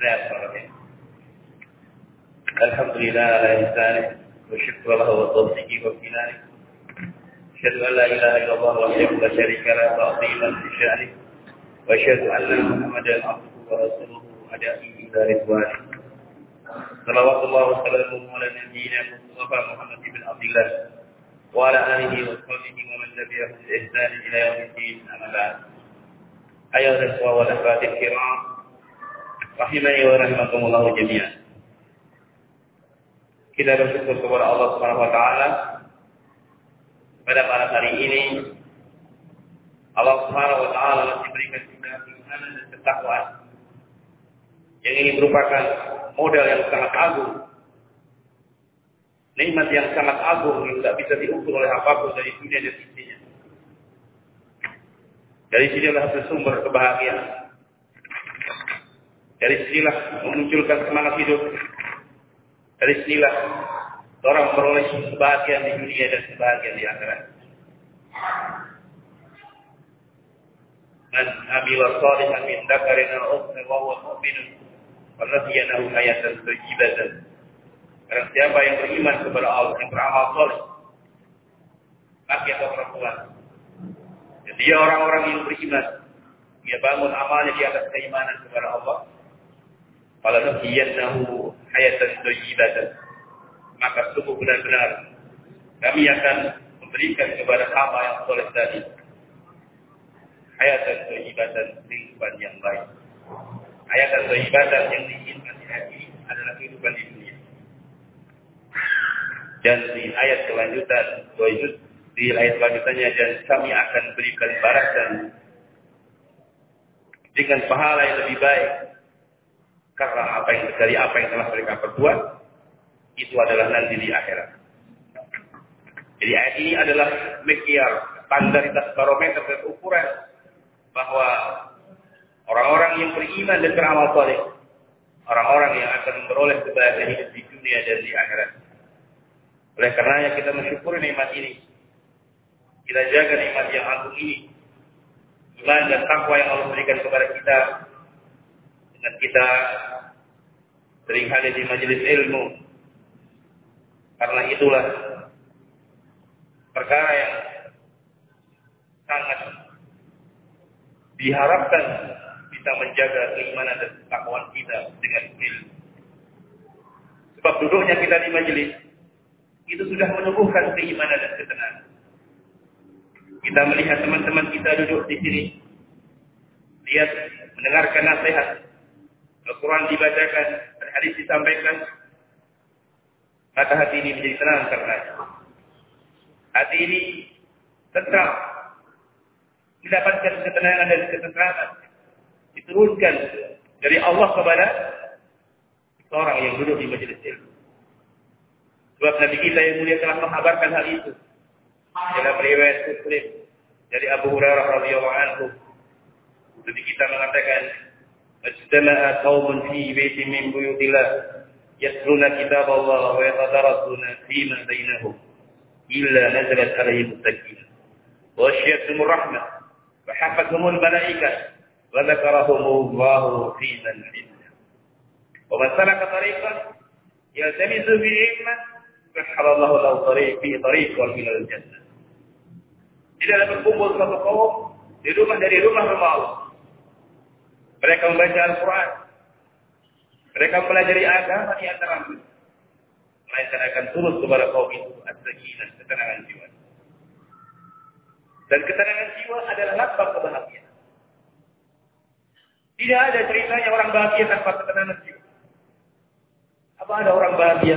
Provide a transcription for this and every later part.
Bismillahirrahmanirrahim. Alhamdulillah ala ihsanih wa syukur lahu wa tawfiqi wa kinani. Asyhadu an la ilaha illallah wa la syarika lahu ta'ziman li sya'ni. Wa asyhadu anna Muhammadan abduhu wa rasuluhu ada'i ila ridwani. Salawatullah wa salamuhu ala nabiyyina Mustafa Muhammad ibn Abdullah wa ala alihi wa sahbihi wa man tabi'ahum bi ihsan ila yaumiddin. Amma ba'd. Rahimani wa rahimakumullah jami'an. Kita bersyukur kepada Allah Subhanahu wa taala pada malam hari ini Allah Subhanahu wa taala masih berikan kita keimanan dan ketakwaan. Yang ini merupakan modal yang sangat agung. Nikmat yang sangat agung yang tidak bisa diukur oleh apa pun dari dunia dan isinya. Dari sinilah bersumber kebahagiaan. Dari sinilah memunculkan semangat hidup. Dari sinilah orang memperoleh kebahagiaan di dunia dan kebahagiaan di akhirat. Man amila salihan min dzakarin aw untha wa huwa mu'minun falyahyahu hayatan thayyibatan. Karena siapa yang beriman kepada Allah, yang beramal saleh, laki atau perempuan, dan dia orang-orang yang beriman, dia bangun amalnya di atas keimanan kepada Allah, falyahyahu hayatan thayyibatan. Maka sungguh benar-benar kami akan memberikan kepada hamba yang soleh tadi hayatan thayyibatan kehidupan yang baik. Hayatan thayyibatan yang diinginkan di hati adalah kehidupan di dunia. Dan di ayat kelanjutan, di ayat selanjutnya dan kami akan berikan balasan dengan pahala yang lebih baik karena apa yang dari apa yang telah mereka perbuat itu adalah nanti di akhirat. Jadi ayat ini adalah mekiar standaritas barometer dan ukuran bahwa orang-orang yang beriman dan beramal soleh, orang-orang yang akan memperoleh kebahagiaan hidup di dunia dan di akhirat. Oleh karenanya kita mensyukuri nikmat ini. Kita jaga nikmat yang agung ini. Iman dan takwa yang Allah berikan kepada kita dengan kita sering hadir di majelis ilmu. Karena itulah perkara yang sangat diharapkan bisa menjaga keimanan dan ketakwaan kita dengan ilmu. Sebab duduknya kita di majelis itu sudah menumbuhkan keimanan dan ketenangan. Kita melihat teman-teman kita duduk di sini, lihat mendengarkan nasihat, Al-Quran dibacakan, hadis disampaikan, maka hati ini menjadi tenang karena hati ini tentram, mendapatkan ketenangan dan ketentraman, diturunkan dari Allah kepada seorang yang duduk di majelis ilmu. Sebab Nabi kita yang mulia telah menghabarkan hal itu dalam riwayat Muslim dari Abu Hurairah radhiyallahu anhu. Nabi kita mengatakan, اجتمع قوم في بيت من بيوت الله يتلون كتاب الله ويتدارسون فيما بينهم إلا نزلت عليهم السكينة وغشيتهم الرحمة وحفتهم الملائكة وذكرهم الله في من عنده ومن سلك طريقا يلتمس فيه علما سحر الله له طريق فيه طريق إلى الجنة. إذا لم يقوموا satu kaum di الله. Mereka membaca Al-Quran. Mereka mempelajari agama di antara mereka. Melainkan akan turun kepada kaum itu as-sakinah, ketenangan jiwa. Dan ketenangan jiwa adalah lambang kebahagiaan. Tidak ada ceritanya orang bahagia tanpa ketenangan jiwa. Apa ada orang bahagia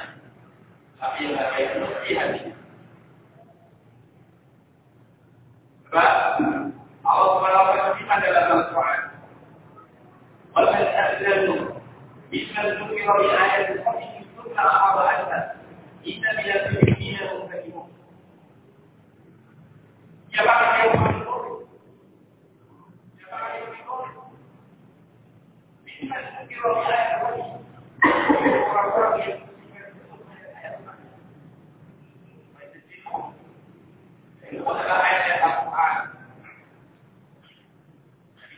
inna min al-mujrimina muntakimun." Siapa yang bersyukur? Siapa yang bersyukur? Mimman dzukira bi ayatin rabbih. Orang-orang yang itu adalah ayat Al-Quran.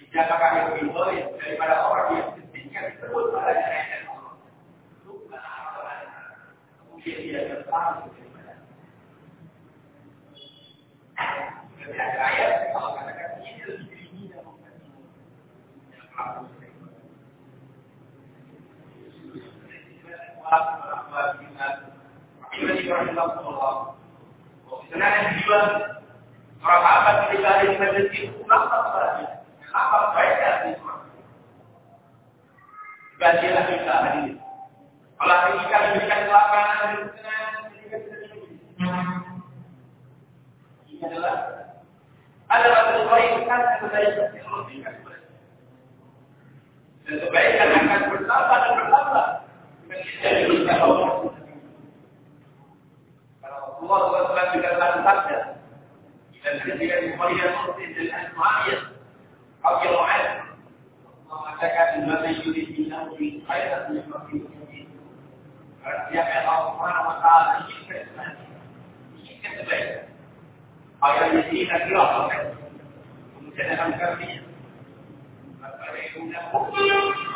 Siapakah yang lebih baik daripada orang yang ketika disebut pada ayat Allah? Luka Kemudian dia tertarik daripada. Ketika ada ayat, Allah katakan ini lebih ini dan Allah Sebenarnya jiwa para sahabat ketika ada di majelis itu kenapa sahabatnya? Kenapa mereka di Bagilah kita hadir. Kalau hari kita diberikan kelapangan dan kesenangan, ketika kita Ini adalah ada satu kebaikan kebaikan yang memberikan kebaikan. Dan kebaikan akan bertambah dan bertambah ketika diberikan Allah. Allah SWT berkata sabda dan ketika Bukhari dan Muslim dan Al-Mu'ayyad radhiyallahu anhu mengatakan man yurid minahu bi khairin yufaqihuhu Siapa yang Allah Subhanahu wa taala inginkan inginkan kebaikan. Di sini nak kira Kemudian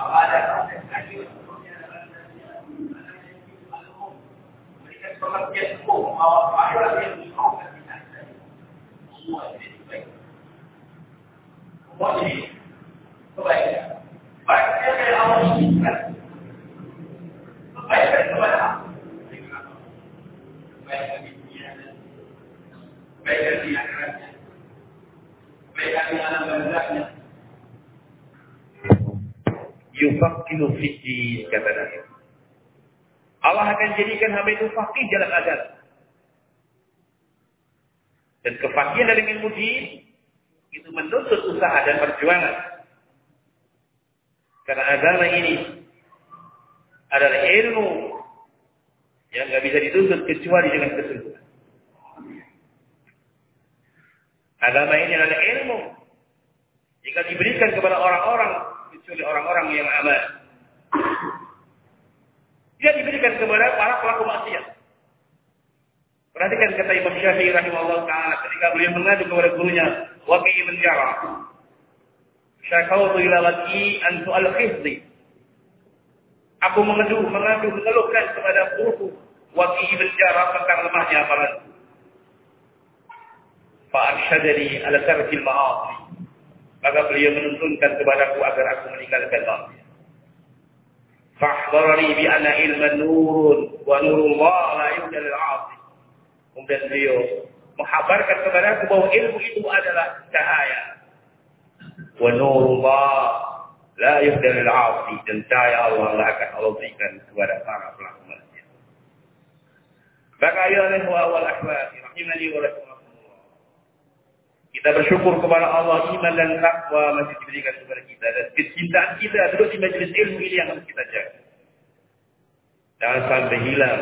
ada proses lagi pengertian hukum bahwa akhirat yang dimaukan tidak semua ini baik. Semua ini kebaikan. Baiknya Allah inginkan. Kebaikan kepada apa? Kebaikan di dunia Kebaikan di akhiratnya. Kebaikan di alam barzahnya. Yufakilu fiddin kata Nabi. Allah akan jadikan hamba itu fakih dalam agama. Dan kefakihan dalam ilmu din itu menuntut usaha dan perjuangan. Karena agama ini adalah ilmu yang nggak bisa dituntut kecuali dengan kesungguhan. Agama ini adalah ilmu jika diberikan kepada orang-orang kecuali orang-orang yang aman. Dia diberikan kepada para pelaku maksiat. Perhatikan kata Imam Syafi'i rahimahullah ta'ala ketika beliau mengadu kepada gurunya Waqi ibn Jarrah. Ila waqi an su'al khizdi. Aku mengadu, mengadu, mengeluhkan kepada guruku Waqi ibn Jarrah tentang lemahnya amalan. Fa'arsyadani ala tarkil ma'asi. Maka beliau menuntunkan kepadaku agar aku meninggalkan maksiat. Fahbarani bi anna ilman nurun wa nurullah la yuhdal al-'asi. Kemudian beliau menghabarkan kepada aku bahwa ilmu itu adalah cahaya. Wa nurullah la yuhdal al-'asi dan cahaya Allah lah akan Allah berikan kepada para pelaku maksiat. Maka ayuhal ikhwa wal rahimani wa rahimakumullah. Kita bersyukur kepada Allah iman dan takwa masih diberikan kepada kita dan kecintaan kita terus di majelis ilmu ini yang harus kita jaga. Jangan sampai hilang,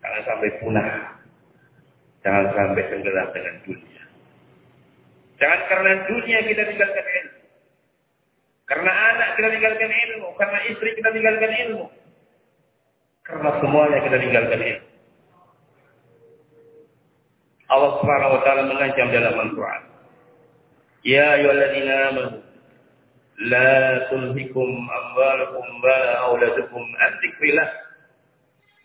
jangan sampai punah, jangan sampai tenggelam dengan dunia. Jangan karena dunia kita tinggalkan ilmu, karena anak kita tinggalkan ilmu, karena istri kita tinggalkan ilmu, karena semuanya kita tinggalkan ilmu. Allah Subhanahu wa taala mengancam dalam Al-Qur'an. Ya ayyuhalladzina amanu la tulhikum amwalukum wa auladukum an dzikrillah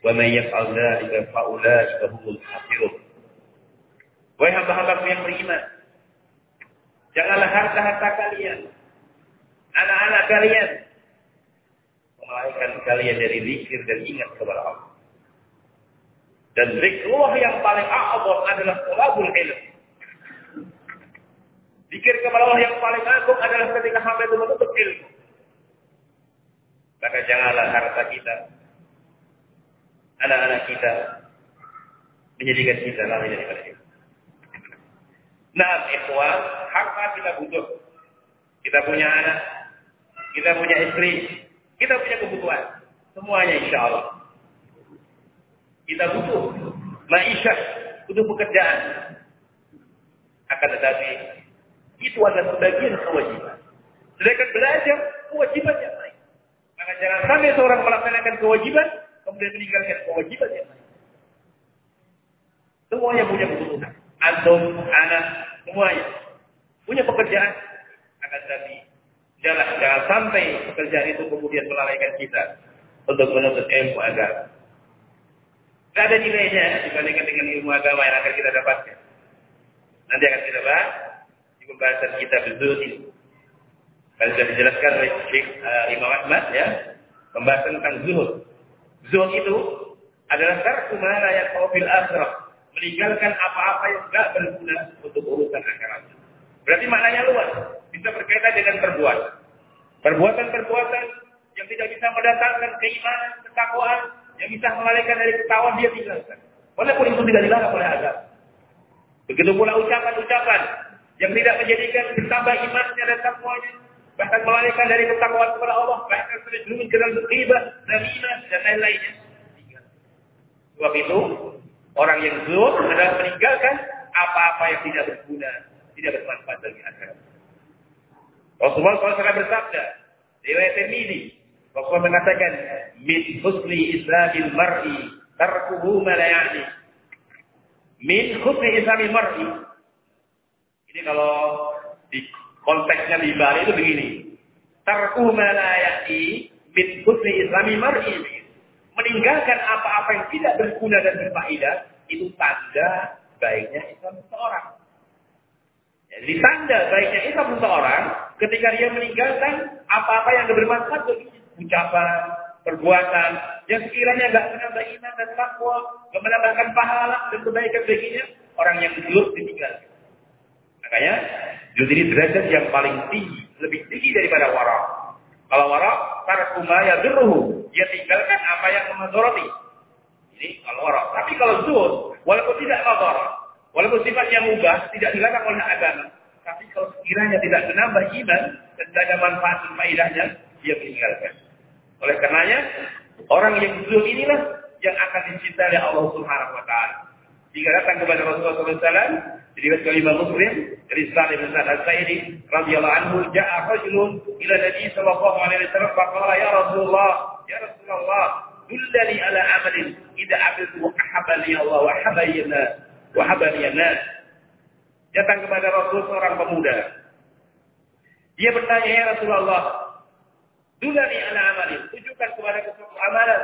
wa man yaf'al dzalika fa ulaika humul khasirun. Wahai hamba-hamba yang beriman, janganlah harta-harta kalian, anak-anak kalian melalaikan kalian dari zikir dan ingat kepada Allah. Dan zikrullah yang paling a'zam adalah tolabul ilm. Zikir kepada Allah yang paling agung adalah ketika hamba itu menuntut ilmu. Maka janganlah harta kita, anak-anak kita, menjadikan kita lalai daripada ilmu. Nah, ikhwan, harta kita butuh. Kita punya anak, kita punya istri, kita punya kebutuhan. Semuanya insya Allah. Kita butuh maisha, butuh pekerjaan. Akan tetapi, itu adalah sebagian kewajiban. Sedangkan belajar, kewajiban yang lain. Maka jangan sampai seorang melaksanakan kewajiban, kemudian meninggalkan kewajiban yang lain. Semuanya punya kebutuhan. Antum, anak, semuanya. Punya pekerjaan. Akan tetapi, jangan, jangan sampai pekerjaan itu kemudian melalaikan kita untuk menuntut ilmu agama. Tidak ada nilainya dibandingkan dengan ilmu agama yang akan kita dapatkan. Nanti akan kita bahas di pembahasan kita betul ini. Kalau sudah dijelaskan oleh Syekh uh, Imam Ahmad ya, pembahasan tentang zuhud. Zuhud itu adalah tarku mana yang fil akhirah, meninggalkan apa-apa yang tidak berguna untuk urusan akhirat. Berarti maknanya luas, bisa berkaitan dengan perbuatan. Perbuatan-perbuatan yang tidak bisa mendatangkan keimanan, ketakwaan, yang bisa melalaikan dari ketahuan dia tinggalkan. Walaupun itu tidak dilarang oleh agama. Begitu pula ucapan-ucapan yang tidak menjadikan bertambah imannya dan takwanya, bahkan melalaikan dari ketakwaan kepada Allah, bahkan terjerumus ke dalam ghibah, namimah dan lain-lainnya. Sebab itu, orang yang zuhud adalah meninggalkan apa-apa yang tidak berguna, tidak bermanfaat bagi akhirat. Rasulullah SAW bersabda, riwayat ini, Rasulullah mengatakan, min husni islamil mar'i tarkuhu ma la ya'ni. Min husni islamil mar'i. Ini kalau di konteksnya di Bali itu begini. Tarkuhu ma la ya'ni min husni islamil mar'i. Meninggalkan apa-apa yang tidak berguna dan berfaedah itu tanda baiknya Islam seseorang. Jadi tanda baiknya Islam seseorang ketika dia meninggalkan apa-apa yang bermanfaat baginya ucapan, perbuatan yang sekiranya tidak menambah iman dan takwa, tidak menambahkan pahala dan kebaikan baginya, orang yang zuhud ditinggalkan. Makanya zuhud ini derajat yang paling tinggi, lebih tinggi daripada wara. Kalau wara, tarkuma ya durruhu, dia tinggalkan apa yang memandoroti. Ini kalau wara. Tapi kalau zuhud, walaupun tidak madorot, walaupun sifatnya mubah, tidak dilarang oleh agama, tapi kalau sekiranya tidak menambah iman dan tidak ada manfaat dan dia meninggalkan. Oleh karenanya, orang yang zuhud inilah yang akan dicintai oleh Allah Subhanahu wa taala. Jika datang kepada Rasulullah SAW, diriwayatkan oleh Imam Muslim dari Salim bin Sa'ad Al-Sa'idi radhiyallahu anhu, ja'a rajulun ila Nabi sallallahu alaihi wasallam faqala ya Rasulullah, ya Rasulullah, dullani ala amalin idza amiltu ahabani Allah wa habani nas wa habani nas. Datang kepada Rasul seorang pemuda. Dia bertanya, ya Rasulullah, Dulani ala amalin. Tunjukkan kepada suatu amalan.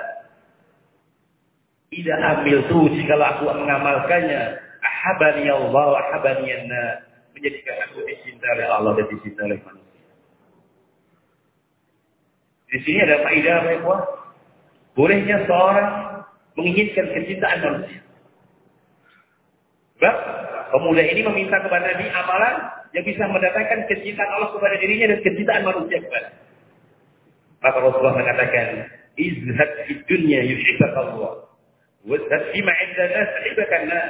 Ida ambil tuh jikalau aku mengamalkannya. Ahabani Allah, ahabani anna. Menjadikan aku dicintai oleh Allah dan dicintai oleh manusia. Di sini ada faedah apa ya Bolehnya seorang menginginkan kecintaan manusia. Sebab pemuda ini meminta kepada Nabi amalan yang bisa mendatangkan kecintaan Allah kepada dirinya dan kecintaan manusia kepada. Maka Rasulullah mengatakan, izhad di dunia yushibak Allah. Wazhad fima inda nas yuhibakan nas.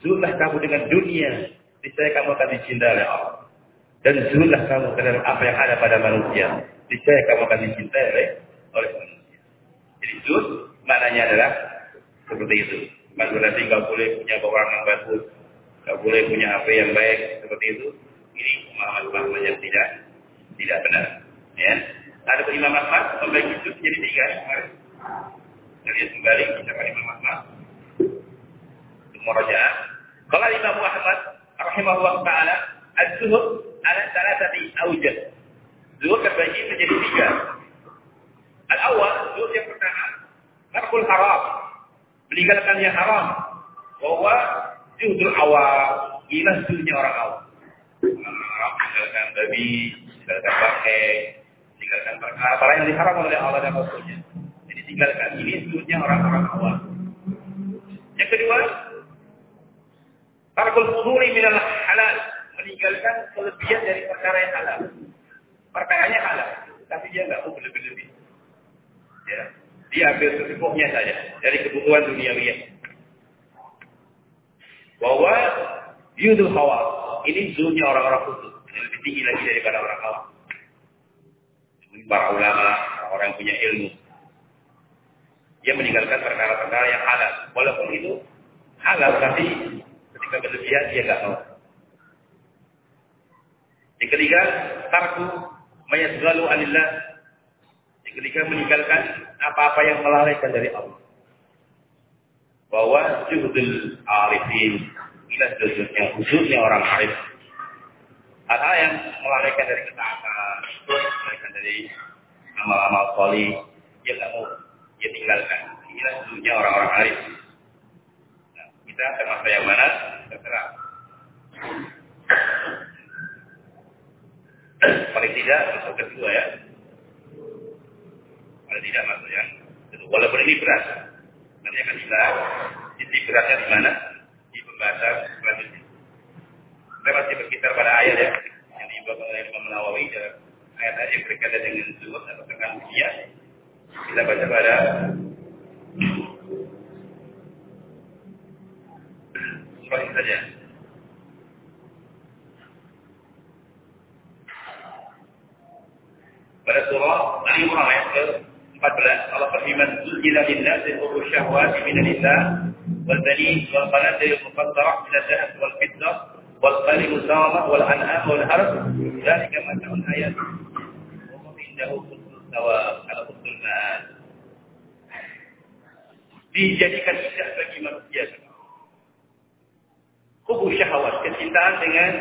Zuhudlah kamu dengan dunia, niscaya kamu akan dicintai oleh Allah. Dan zuhudlah kamu terhadap apa yang ada pada manusia, niscaya kamu akan dicintai oleh, oleh manusia. Jadi zuhud maknanya adalah seperti itu. Maka berarti nggak boleh punya orang yang bagus, nggak boleh punya HP yang baik seperti itu. Ini pemahaman-pemahaman yang tidak tidak benar. Ya. Ada Imam Ahmad membagi itu jadi tiga kemarin. Jadi kembali ucapan Imam Ahmad. Murajaah. Kalau Imam Ahmad rahimahullah taala az-zuhud ala salasati awjah. Zuhud terbagi menjadi tiga. Al-awwal, zuhud yang pertama, tarkul haram. Meninggalkan yang haram. Bahwa zuhudul awal. Inilah zuhudnya orang awam. Orang awam meninggalkan babi, meninggalkan pakai, tinggalkan perkara yang diharam oleh Allah dan Rasulnya. Jadi tinggalkan. Ini sebutnya orang-orang awam. Yang kedua, tarkul fuduli minal halal, meninggalkan kelebihan dari perkara yang halal. Perkaranya halal, tapi dia nggak mau berlebih-lebih. Ya, dia ambil secukupnya saja dari kebutuhan duniawi. Bahwa yudul hawa ini zulnya orang-orang khusus, yang lebih tinggi lagi daripada orang awam. Para ulama, orang yang punya ilmu, dia meninggalkan perkara-perkara yang halal. Walaupun itu halal, tapi ketika berlebihan dia nggak mau. Yang ketiga, tarku mayasgalu anillah. Yang ketiga, meninggalkan apa-apa yang melalaikan dari Allah. Bahwa juhudul arifin, ila juhudnya, khususnya orang arif. Hal-hal yang melalaikan dari ketaatan, melalaikan dari amal-amal solih, dia nggak mau dia tinggalkan. Inilah dulunya orang-orang arif. Nah, kita termasuk yang mana? Terserah. Paling tidak masuk kedua ya. Paling tidak masuk yang kedua. Walaupun ini berat. Nanti akan kita isi beratnya di mana? Di pembahasan selanjutnya. Kita masih berkitar pada ayat ya. Yang dibawa oleh Imam Nawawi. Ayat-ayat yang berkaitan dengan zuhud atau dengan dunia kita baca pada. Surah ini saja. Pada surah Ali Imran ayat ke-14 Allah berfirman Zujila linnasi hubbu syahwati minalillah muqaddarah min al-dhahab wal fiddah wal qali musawamah wal indahu sawab ala usul ma'ad. Dijadikan indah bagi manusia. Kubu syahwat, kecintaan dengan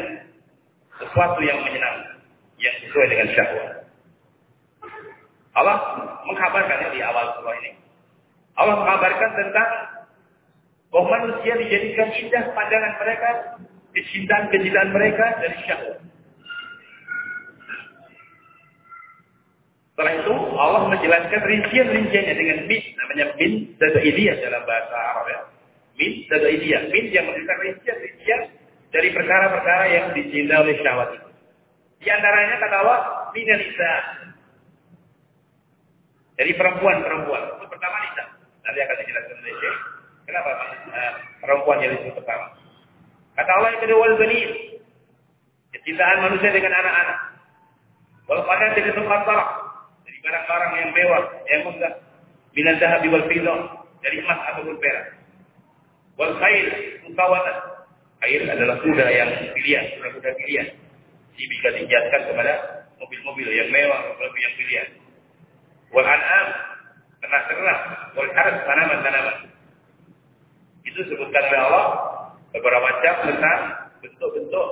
sesuatu yang menyenangkan, yang sesuai dengan syahwat. Allah mengkabarkan di awal surah ini. Allah mengkabarkan tentang bahwa manusia dijadikan indah pandangan mereka, kecintaan-kecintaan mereka dari syahwat. Setelah itu Allah menjelaskan rincian-rinciannya dengan min, namanya min dadaidiyah dalam bahasa Arab ya. Min dadaidiyah, min yang menjelaskan rincian-rincian dari perkara-perkara yang dicintai oleh syahwat itu. Di antaranya kata Allah, minalisa. Dari perempuan-perempuan. Itu pertama nisa. Nanti akan dijelaskan oleh Syekh. Kenapa uh, perempuan yang disebut pertama? Kata Allah yang kedua, wal banin. Kecintaan manusia dengan anak-anak. Wal pada dari tempat barang-barang yang mewah, yang megah, minal dahab wal fiddah, dari emas ataupun perak. Wal khair mutawatan. Khair adalah kuda yang pilihan, kuda-kuda pilihan. Jika dijadikan kepada mobil-mobil yang mewah, lebih yang pilihan. Wal an'am, ternak-ternak, wal harus tanaman-tanaman. Itu sebutkan oleh Allah beberapa macam tentang bentuk-bentuk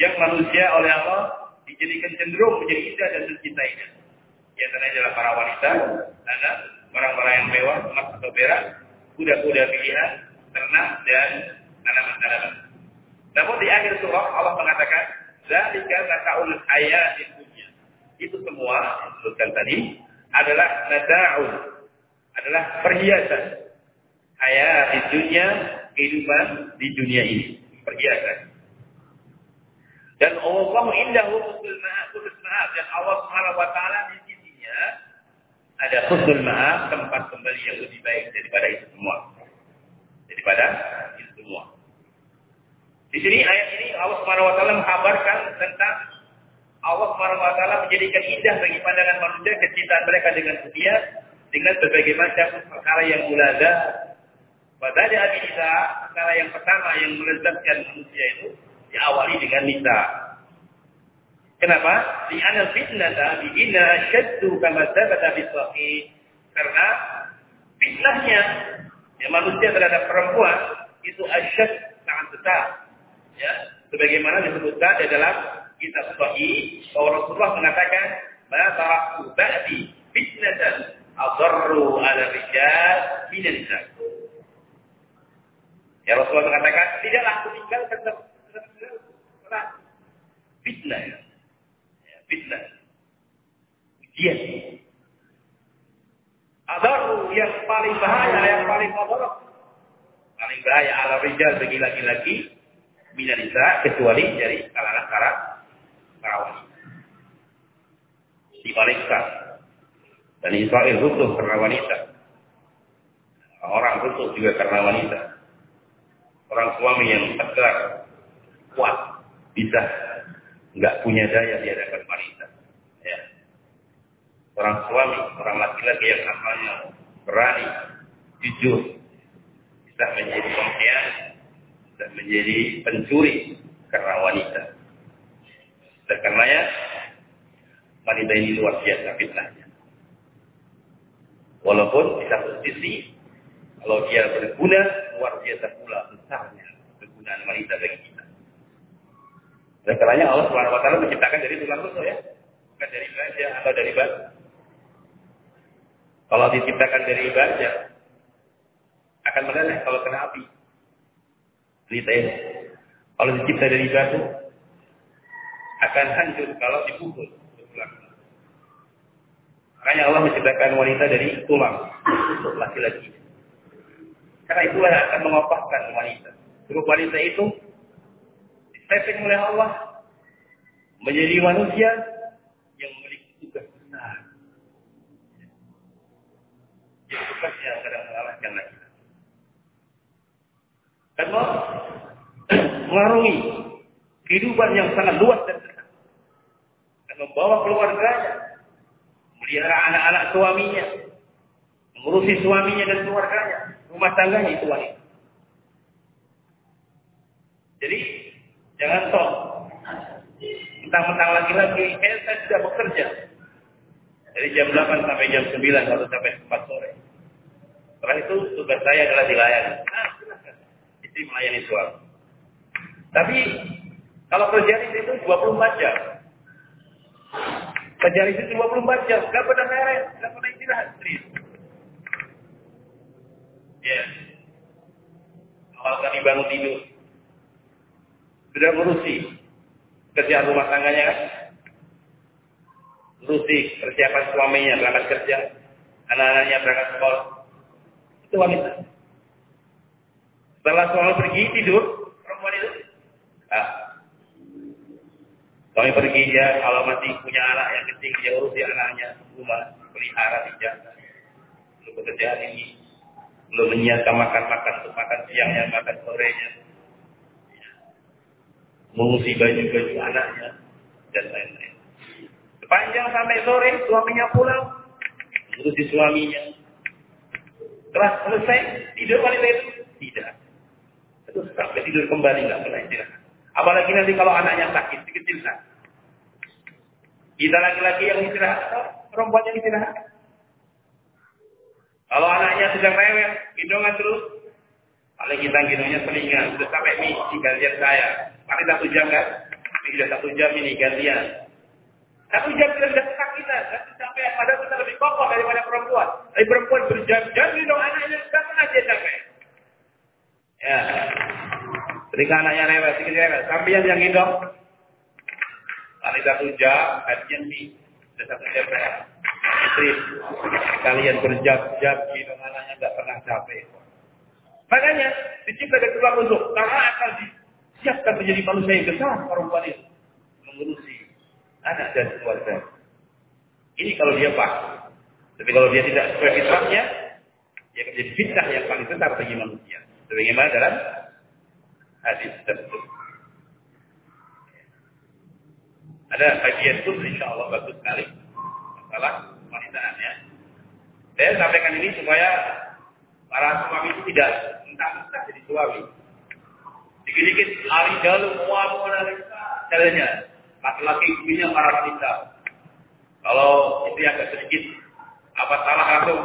yang manusia oleh Allah dijadikan cenderung menjadi indah dan mencintainya. Di antaranya adalah para wanita, anak, barang-barang yang mewah, emas atau perak, kuda-kuda pilihan, ternak, dan tanaman-tanaman. Namun di akhir surah Allah mengatakan, Zalika mata'ul hayat dunia. Itu semua yang disebutkan tadi adalah nata'ul, adalah perhiasan hayat di dunia, kehidupan di dunia ini. Perhiasan. Dan Allah indahu husnul ma'ab dan Allah Subhanahu wa taala di ada husnul ma'ab, tempat kembali yang lebih baik daripada itu semua. Daripada itu semua. Di sini ayat ini Allah Subhanahu wa taala mengkabarkan tentang Allah Subhanahu wa taala menjadikan indah bagi pandangan manusia kecintaan mereka dengan dunia dengan berbagai macam perkara yang mulada. Pada ada bisa perkara yang pertama yang melezatkan manusia itu diawali dengan nisa. Kenapa? Di anal fitnah bi'ina syaddu kama sabata bisahih. Karena fitnahnya ya, manusia terhadap perempuan itu asyad sangat besar. Ya, sebagaimana disebutkan di dalam kitab sahih bahwa Rasulullah mengatakan, "Ma taraktu ba'di fitnatan adarru 'ala rijal min nisa." Ya Rasulullah mengatakan, tidaklah aku tinggalkan fitnah ya. Fitnah. Ujian. Adaru yang paling bahaya, yang paling favorit Paling bahaya ala rijal bagi laki-laki minalisa kecuali dari kalangan para para wanita. Di Palestina dan Israel runtuh karena wanita. Orang runtuh juga karena wanita. Orang suami yang tegar, kuat, bisa nggak punya daya di hadapan. Orang suami, orang laki-laki yang asalnya berani, jujur, bisa menjadi pengkhianat, bisa menjadi pencuri karena wanita. Dan karenanya wanita ini luar biasa fitnahnya. Walaupun di satu sisi kalau dia berguna luar biasa pula besarnya kegunaan wanita bagi kita. Dan karenanya Allah taala menciptakan dari tulang rusuk ya, bukan dari baja atau dari batu. Kalau diciptakan dari baja akan meleleh kalau kena api. Wanita ini. Kalau dicipta dari batu akan hancur kalau dipukul. Makanya Allah menciptakan wanita dari tulang untuk laki-laki. Karena itulah yang akan mengopahkan wanita. Sebab wanita itu disetting oleh Allah menjadi manusia yang memiliki tugas besar. Yang tugasnya kadang mengalahkan lagi. Karena mengarungi kehidupan yang sangat luas dan besar. Dan membawa keluarganya, melihara anak-anak suaminya, mengurusi suaminya dan keluarganya, rumah tangganya itu wanita. Jadi jangan sok mentang-mentang laki-laki, eh saya sudah bekerja dari jam 8 sampai jam 9 atau sampai 4 sore. Setelah itu tugas saya adalah dilayani. Nah, Istri melayani suami. Tapi kalau kerjaan itu 24 jam. Kerjaan itu 24 jam, nggak pernah beres, nggak pernah istirahat. Serius. Ya. Awal kami bangun tidur. Sudah ngurusi kerjaan rumah tangganya kan? Ngurusi persiapan suaminya berangkat kerja. Anak-anaknya berangkat sekolah. Itu wanita. Setelah suami pergi tidur, perempuan itu. Ah. Suami pergi dia kalau masih punya anak yang kecil dia urusi anaknya rumah pelihara dijaga. Untuk pekerjaan ini belum menyiapkan makan-makan untuk makan siangnya, makan sorenya, mengusir baju-baju anaknya, dan lain-lain. Sepanjang sampai sore, suaminya pulang, mengurusi suaminya. Setelah selesai, tidur wanita itu? Tidak. Terus sampai tidur kembali, nggak istirahat. Apalagi nanti kalau anaknya sakit, kecil sakit. Kita laki-laki yang istirahat, perempuan yang istirahat. Kalau anaknya sedang rewel, gendongan terus. Paling kita gendongnya selingan. Sudah sampai misi gantian saya. Paling satu jam kan? Ini sudah satu jam ini gantian. Satu jam sudah kesakitan. Satu sampai padahal kita lebih kokoh daripada perempuan. Tapi perempuan berjam-jam gendong anaknya. Pernah dia capek. Ya. Ketika anaknya rewel, sedikit rewel. Sampai yang gendong. Paling satu jam, gantian nih. Sudah satu jam saya istri kalian berjam-jam gitu anaknya nggak pernah capek. Makanya dicipta dari tulang rusuk karena akan disiapkan menjadi manusia yang besar perempuan itu mengurusi anak dan keluarga. Ini kalau dia pas. Tapi kalau dia tidak sesuai fitrahnya, dia akan jadi fitnah yang paling besar bagi manusia. Sebagaimana dalam hadis tersebut. Ada kajian pun insya Allah bagus sekali. Masalah wanitaannya. Saya sampaikan ini supaya para suami itu tidak entah-entah jadi suami. Dikit-dikit lari jalur, wanita, caranya. Laki-laki punya para wanita. Kalau itu agak sedikit apa salah langsung.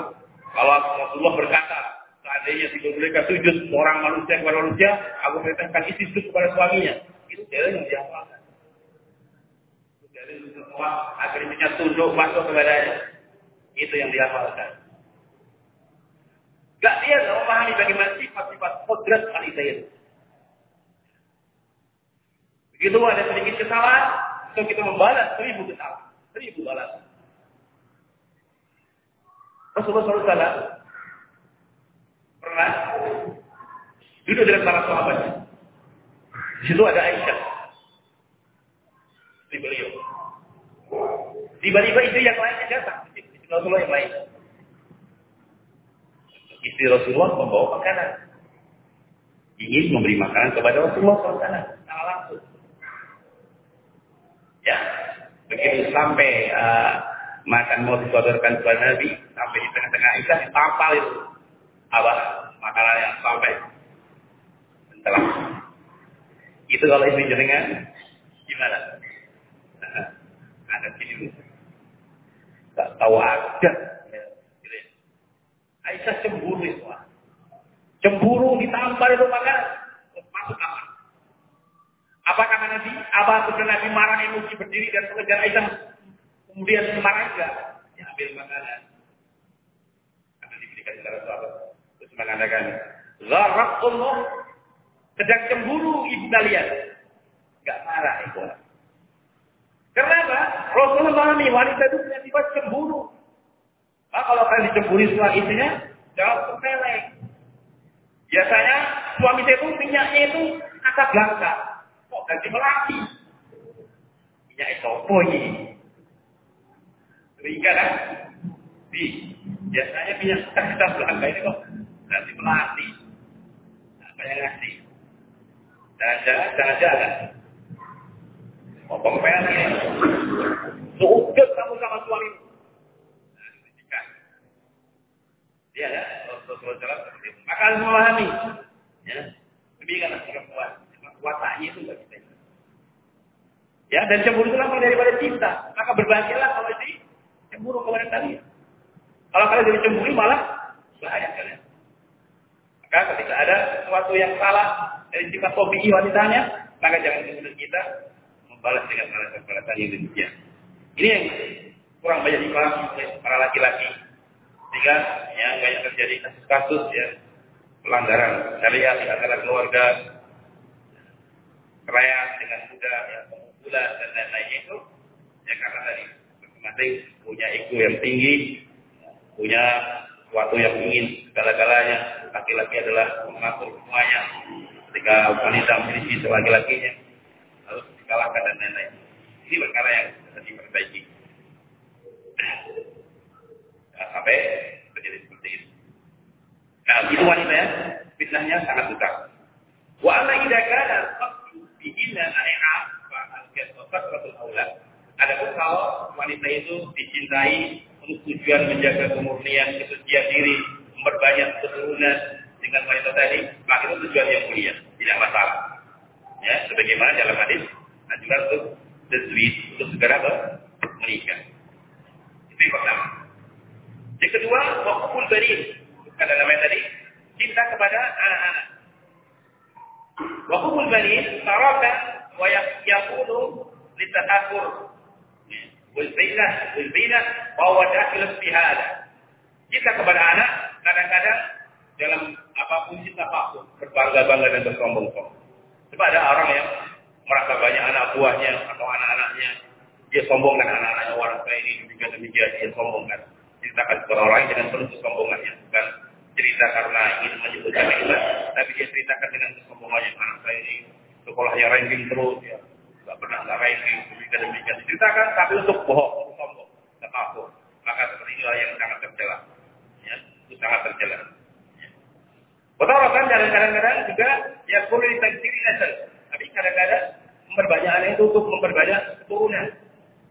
Kalau Rasulullah berkata, seandainya mereka sujud orang manusia kepada manusia, aku perintahkan istri sujud kepada suaminya. Itu jalan yang dihafalkan. Itu semua agar istrinya tunduk masuk kepadanya. Itu yang dihafalkan. Gak dia nggak memahami bagaimana sifat-sifat kodrat wanita itu. Begitu ada sedikit kesalahan, so kita membalas seribu kesalahan, seribu balasan. Rasulullah SAW pernah Duduk dengan para sahabat. Di situ ada Aisyah. Di beliau. Tiba-tiba itu yang lainnya datang. Istri Rasulullah yang lain. Istri Rasulullah membawa makanan. Ingin memberi makanan kepada Rasulullah SAW. Secara langsung. Ya. Begitu sampai uh, makan mau disodorkan kepada Nabi. Sampai di tengah-tengah Aisyah ditampal itu. Apa? Makanan yang sampai. Setelah. Itu kalau istri jenengan. Gimana? Nah, ada sini Tak tahu ada. Aisyah cemburu itu. Cemburu ditampar itu maka masuk kamar. Apa kata Nabi? Apa sudah Nabi marah emosi berdiri dan mengejar Aisyah? Kemudian marah enggak? Ya ambil makanan. Akan diberikan kepada sahabat. Terus mengatakan, Allah sedang cemburu ibu kalian. Enggak marah itu. Kenapa? Rasulullah memahami wanita itu punya sifat cemburu. Nah, kalau kalian dicemburi setelah istrinya, jawab sepele. Biasanya suami saya itu minyaknya itu agak belangka. Kok ganti melati? Minyak apa ini? Sehingga kan? Di, biasanya minyak kita belangka ini kok ganti melati. Apa yang ngasih? Jangan-jangan, jangan-jangan. Oh, pempel ini. Sudah kamu sama suami. Iya ya, Rasulullah seperti itu. Maka harus memahami. Ya, demikianlah perempuan. Wataknya itu nggak bisa. Ya, dan cemburu itu langsung daripada cinta. Maka berbahagialah kalau ini cemburu kepada kalian. Kalau kalian jadi cemburu malah bahaya kalian. Maka ketika ada sesuatu yang salah dari sifat hobi wanitanya, maka jangan kemudian kita membalas dengan balasan-balasan yang demikian. Ini yang kurang banyak dipahami oleh para laki-laki. Sehingga ya banyak terjadi kasus-kasus ya pelanggaran syariat di antara keluarga, kerayan dengan muda, ya, pemukulan dan lain-lainnya itu ya karena tadi masing-masing punya ego yang tinggi, punya sesuatu yang ingin segala-galanya. Laki-laki adalah mengatur semuanya, ketika wanita memiliki selaki-lakinya harus dikalahkan dan lain-lain. Ini perkara yang harus diperbaiki. Nah, sampai terjadi seperti itu. Nah, itu wanita ya, fitnahnya sangat besar. Wa ana idza kana bihinna ai'a fa al-kasratul aula. Adapun kalau wanita itu dicintai untuk tujuan menjaga kemurnian, kesucian diri, memperbanyak keturunan dengan wanita tadi, maka itu tujuan yang mulia, tidak masalah. Ya, sebagaimana dalam hadis anjuran untuk tazwid, untuk segera menikah. Itu yang pertama. Yang kedua, wakful barin. Kata namanya tadi, cinta kepada anak-anak. Wakful barin, taraka wa yakunu litakakur. Wilbinah, wilbinah, bahwa dakhil istihada. Cinta kepada anak, kadang-kadang dalam apa pun cinta apa pun, berbangga-bangga dan bersombong-sombong. Sebab ada orang yang merasa banyak anak buahnya atau anak-anaknya, dia sombongkan anak-anaknya orang saya ini demikian demikian dia sombongkan. Ceritakan kepada orang dengan penuh kesombongannya, bukan cerita karena ingin menyebutkan iman, tapi dia ceritakan dengan kesombongannya anak saya ini sekolahnya ranking terus ya, nggak pernah nggak ranking demikian demikian diceritakan, tapi untuk bohong, sombong, tak apa. Maka seperti inilah yang sangat tercela, ya, itu sangat tercela. Betul kan kadang-kadang juga ya perlu ditaksiri nasal. Tapi kadang-kadang memperbanyak anak itu untuk memperbanyak keturunan.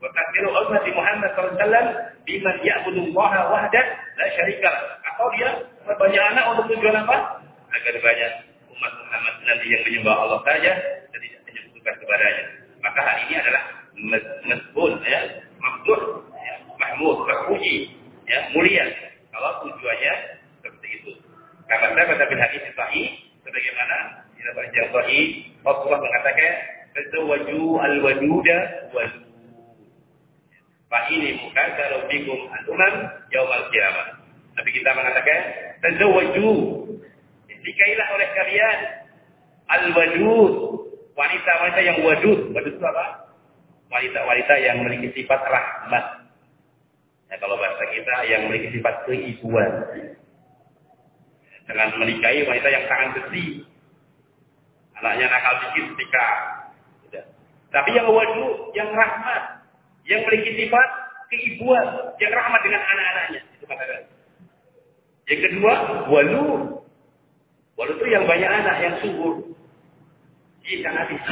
Bertakdiru ummati Muhammad SAW biman ya'budullaha wahdah la syarika Atau dia memperbanyak anak untuk tujuan apa? Agar banyak umat Muhammad nanti yang menyembah Allah saja dan tidak menyebutkan kepadanya. Maka hal ini adalah mesbun ya, mamduh, ya, mahmud, terpuji, ya, mulia. Kalau tujuannya seperti itu. Karena saya pada hadis sahih sebagaimana dalam hadis sahih Rasulullah mengatakan tazawwaju al-waduda wal ini bukan kalau bikum al-umam yaumul qiyamah. Tapi kita mengatakan tazawwaju Nikailah oleh kalian al-wadud wanita-wanita yang wadud. Wadud itu apa? Wanita-wanita yang memiliki sifat rahmat. Ya, kalau bahasa kita yang memiliki sifat keibuan dengan menikahi wanita yang tangan besi, Anaknya nakal dikit setika. Sudah. Tapi yang wadu, yang rahmat, yang memiliki sifat keibuan, yang rahmat dengan anak-anaknya. Yang kedua, walu. Walu itu yang banyak anak, yang subur. Iya, habis.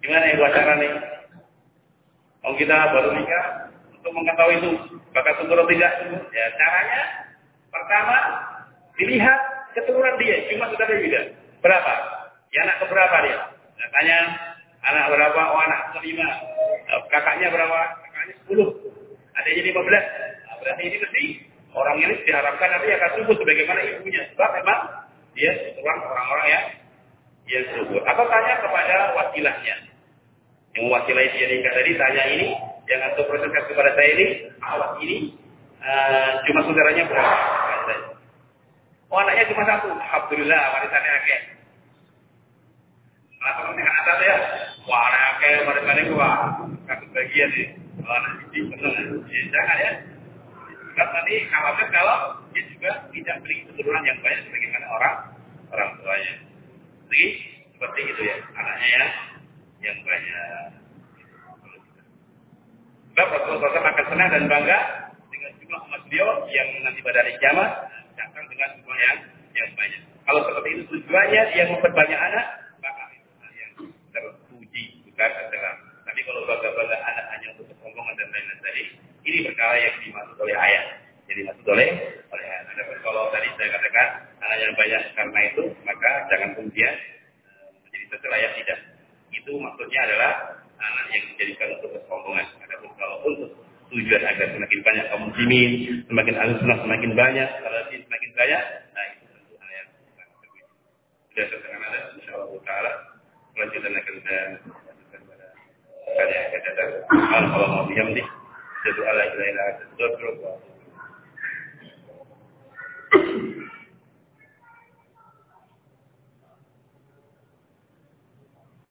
Gimana yang buat nih? Kalau kita baru nikah, untuk mengetahui itu, bakal subur atau tidak Ya, caranya, pertama, dilihat keturunan dia. Cuma sudah beda. Berapa? Ya anak keberapa dia? Nah, tanya, anak berapa? Oh, anak kelima. Nah, kakaknya berapa? Kakaknya sepuluh. Adanya lima belas. Nah, berarti ini mesti orang ini diharapkan nanti akan subur sebagaimana ibunya. Sebab memang dia orang orang-orang yang yang subur. Atau tanya kepada wakilahnya. Yang dia nikah tadi tanya ini, yang atau proseskan kepada saya ini, awak ini uh, cuma saudaranya berapa? Oh anaknya cuma satu, alhamdulillah warisannya akeh. Nah, kalau dengan atas ya, wah anak akeh warisannya gua kasih bagian nih. Kalau anak ini seneng, ya, jangan ya. Sebab nanti khawatir kalau dia juga tidak beri keturunan yang banyak sebagaimana orang orang tuanya. Jadi seperti itu ya, anaknya ya yang banyak. Sebab Rasulullah SAW akan senang dan bangga dengan jumlah umat beliau yang nanti pada hari kiamat datang dengan jumlah yang yang banyak. Kalau seperti itu tujuannya yang memperbanyak anak, maka itu yang terpuji bukan adalah. Tapi kalau bangga-bangga anak hanya untuk kesombongan dan lain-lain tadi, ini perkara yang dimaksud oleh ayat. Jadi maksud oleh oleh ayat. Ada kalau tadi saya katakan anak yang banyak karena itu, maka jangan kemudian menjadi tercela ya tidak. Itu maksudnya adalah anak yang dijadikan untuk kesombongan. Adapun kalau untuk tujuan agar semakin banyak kaum muslimin, semakin ahli semakin banyak, salatin semakin banyak, nah itu tentu hal yang sangat berbeda. Sudah terkenal ada insyaallah taala kelanjutan akan kita lanjutkan pada kali yang akan datang. Alhamdulillah bihamdi. أشهد أن لا إله إلا أنت أستغفرك وأتوب